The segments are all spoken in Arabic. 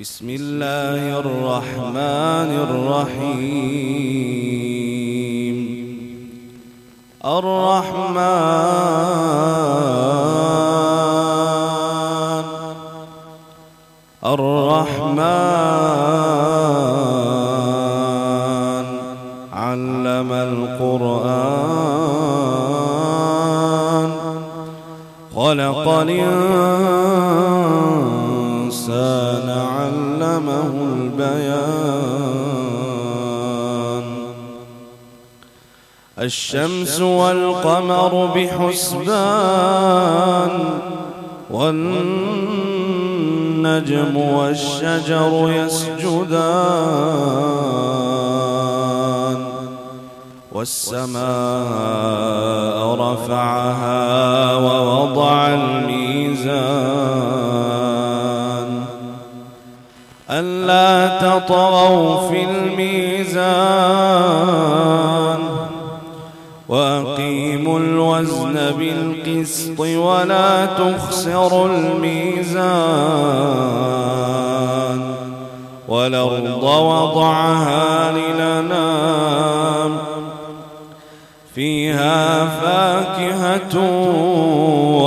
بسم الله الرحمن الرحيم. الرحمن. الرحمن. علم القرآن. خلق الإنسان علمه البيان. الشمس والقمر بحسبان والنجم والشجر يسجدان. والسماء رفعها ووضع الميزان. ألا تطغوا في الميزان. وأقيموا الوزن بالقسط ولا تخسروا الميزان. والأرض وضعها للنام فيها فاكهة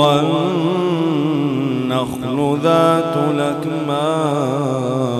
والنخل ذات الأكمام.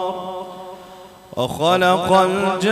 وخلق الجان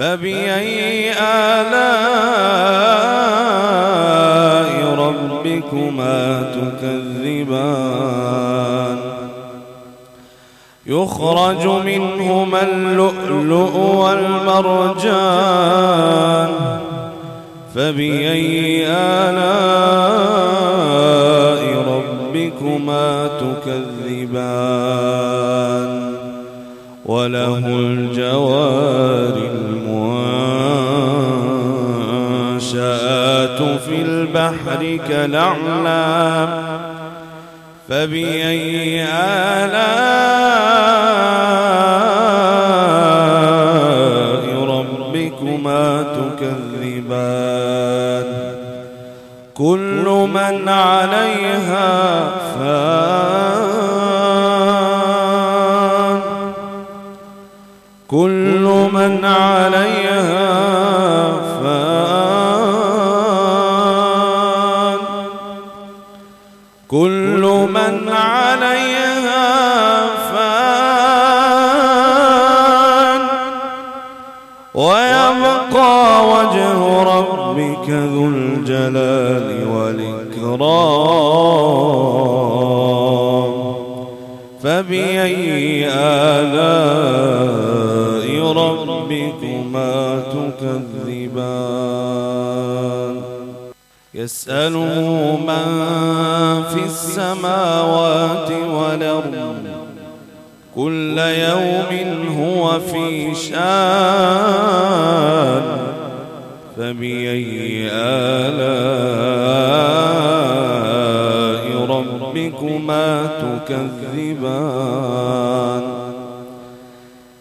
فبأي آلاء ربكما تكذبان؟ يخرج منهما اللؤلؤ والمرجان. فبأي آلاء ربكما تكذبان؟ وله الجوار في البحر كالأعلام فبأي آلاء ربكما تكذبان؟ كل من عليها فان كل من عليها من عليها فان ويبقى وجه ربك ذو الجلال والإكرام فبأي آلاء ربكما تكذبان؟ يسأله من في السماوات والأرض. كل يوم هو في شان. فبأي آلاء ربكما تكذبان؟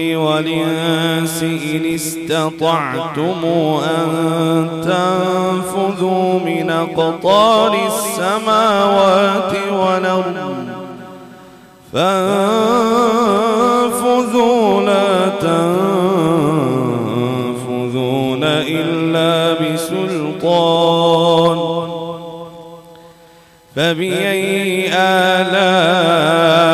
والإنس إن استطعتم أن تنفذوا من قطار السماوات والأرض فانفذوا لا تنفذون إلا بسلطان فبأي آلاء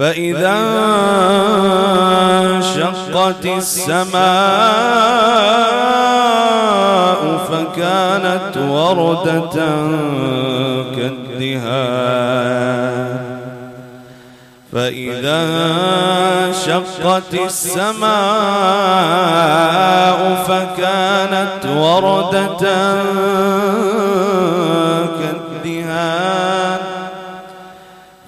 فإذا انشقت السماء فكانت وردة كالدهان. فإذا انشقت السماء فكانت وردة كالدهان.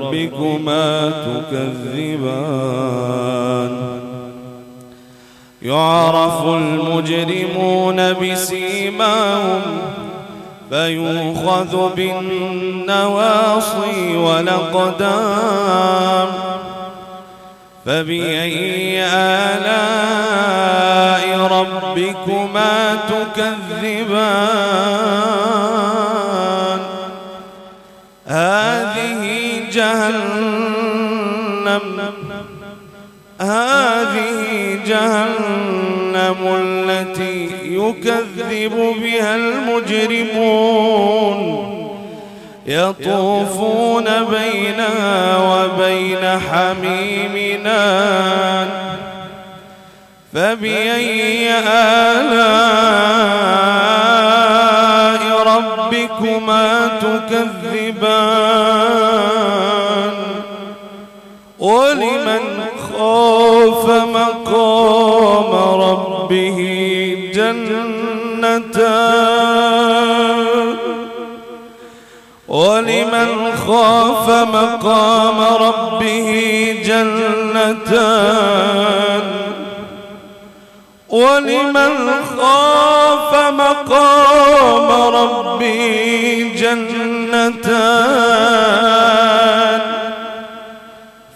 ربكما تكذبان. يعرف المجرمون بسيماهم فيؤخذ بالنواصي والأقدام. فبأي آلاء ربكما تكذبان؟ هذه جهنم هذه جهنم التي يكذب بها المجرمون. يطوفون بينها وبين حميمنا. فبأي آلاء ربكما تكذبان؟ ولمن خاف مقام ربه جنتان ولمن خاف مقام ربه جنتان ولمن خاف مقام ربه جنتان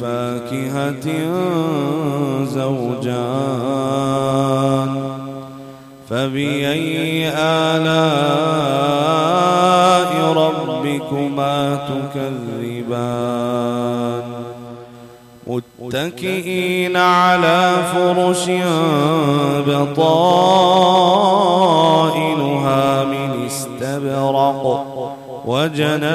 فاكهة زوجان فبأي آلاء ربكما تكذبان؟ متكئين على فرش بطائنها من استبرق وجنى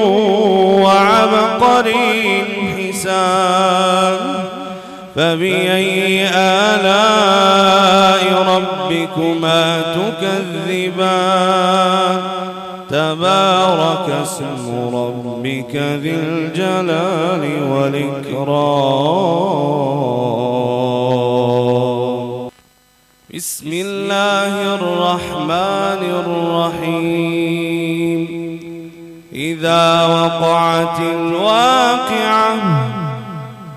وعبقري حسان فبأي آلاء ربكما تكذبان؟ تبارك اسم ربك ذي الجلال والإكرام. بسم الله الرحمن الرحيم. إذا وقعت الواقعة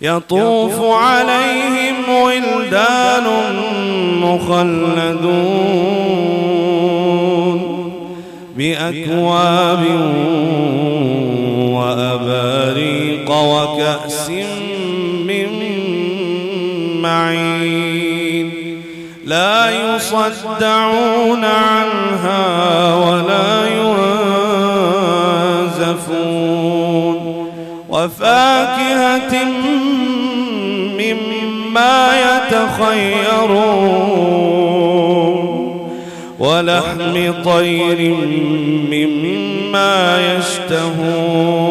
يطوف عليهم ولدان مخلدون بأكواب وأباريق وكأس من معين لا يصدعون عنها ولا ينزفون وفاكهة مما يتخيرون ولحم طير مما يشتهون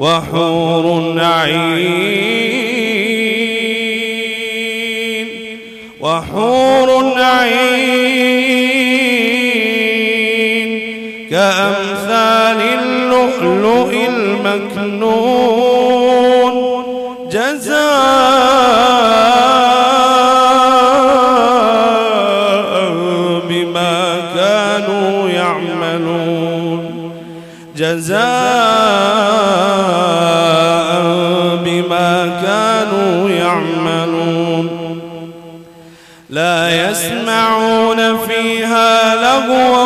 وحور عين وحور عين كأمثال اللؤلؤ المكنون. جزاء بما كانوا يعملون. جزاء بما كانوا يعملون. لا يسمعون فيها لغوا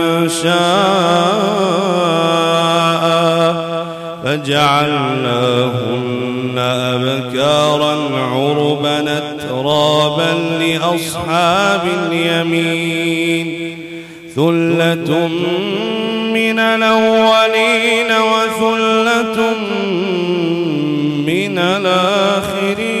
شاء فجعلناهن أبكارا عربا ترابا لأصحاب اليمين. ثلة من الأولين وثلة من الآخرين.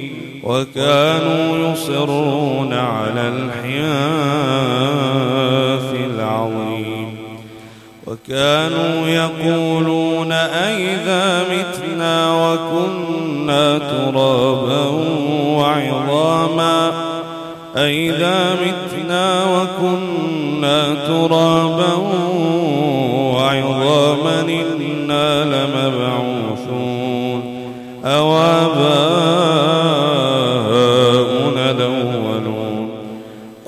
وكانوا يصرون على الحياث العظيم. وكانوا يقولون أئذا متنا وكنا ترابا وعظاما. أئذا متنا وكنا ترابا وعظاما إنا لمبعوثون. أواباؤنا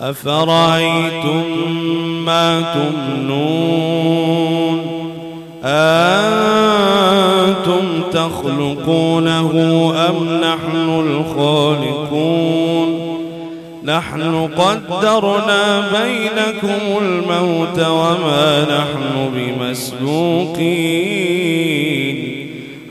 أفرأيتم ما تمنون؟ أنتم تخلقونه أم نحن الخالقون؟ نحن قدرنا بينكم الموت وما نحن بمسبوقين.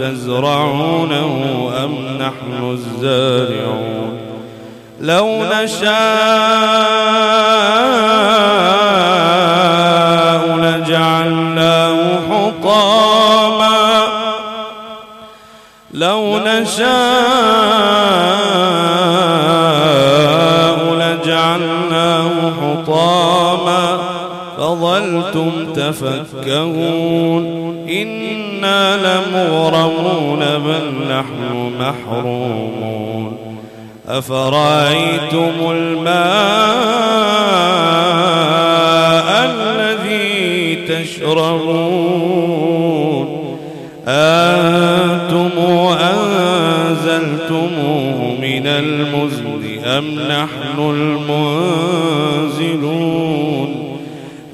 تزرعونه أم نحن الزارعون؟ لو نشاء لجعلناه حطاما. لو نشاء لجعلناه حطاما. فظلتم تفكهون. إنا لمغرمون بل نحن محرومون. أفرأيتم الماء الذي تشربون؟ أنتم أنزلتموه من المزن أم نحن المنزلون؟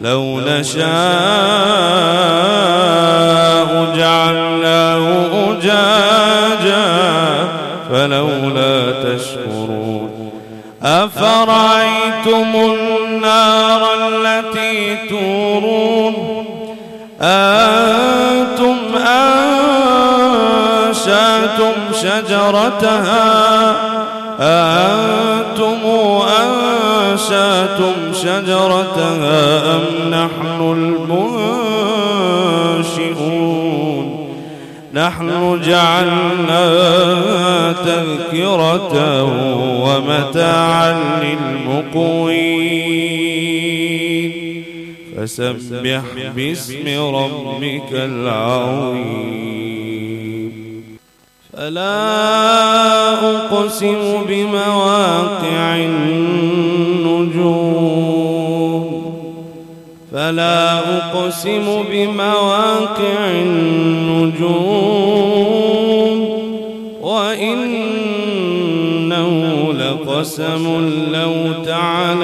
لو نشاء جعلناه أجاجا فلولا تشكرون. أفرأيتم النار التي تورون؟ أنتم أنشأتم شجرتها؟ أنتم أنشأتم شجرتها أم نحن المنشئون؟ نحن جعلنا تذكرة ومتاعا للمقوين. فسبح باسم ربك العظيم. فلا أقسم بمواقع النجوم فلا أقسم بمواقع النجوم وإنه لقسم لو تعلمون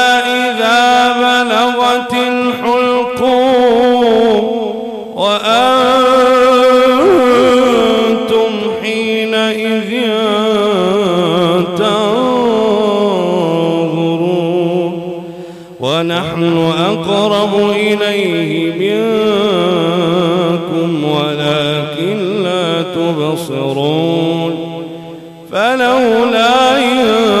أقرب إليه منكم ولكن لا تبصرون فلولا إن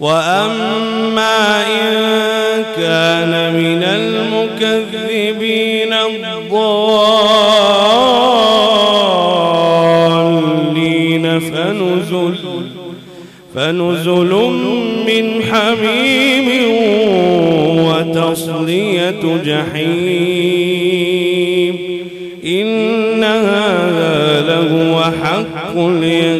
وأما إن كان من المكذبين الضالين فنزل فنزل من حميم وتصلية جحيم إن هذا لهو حق اليقين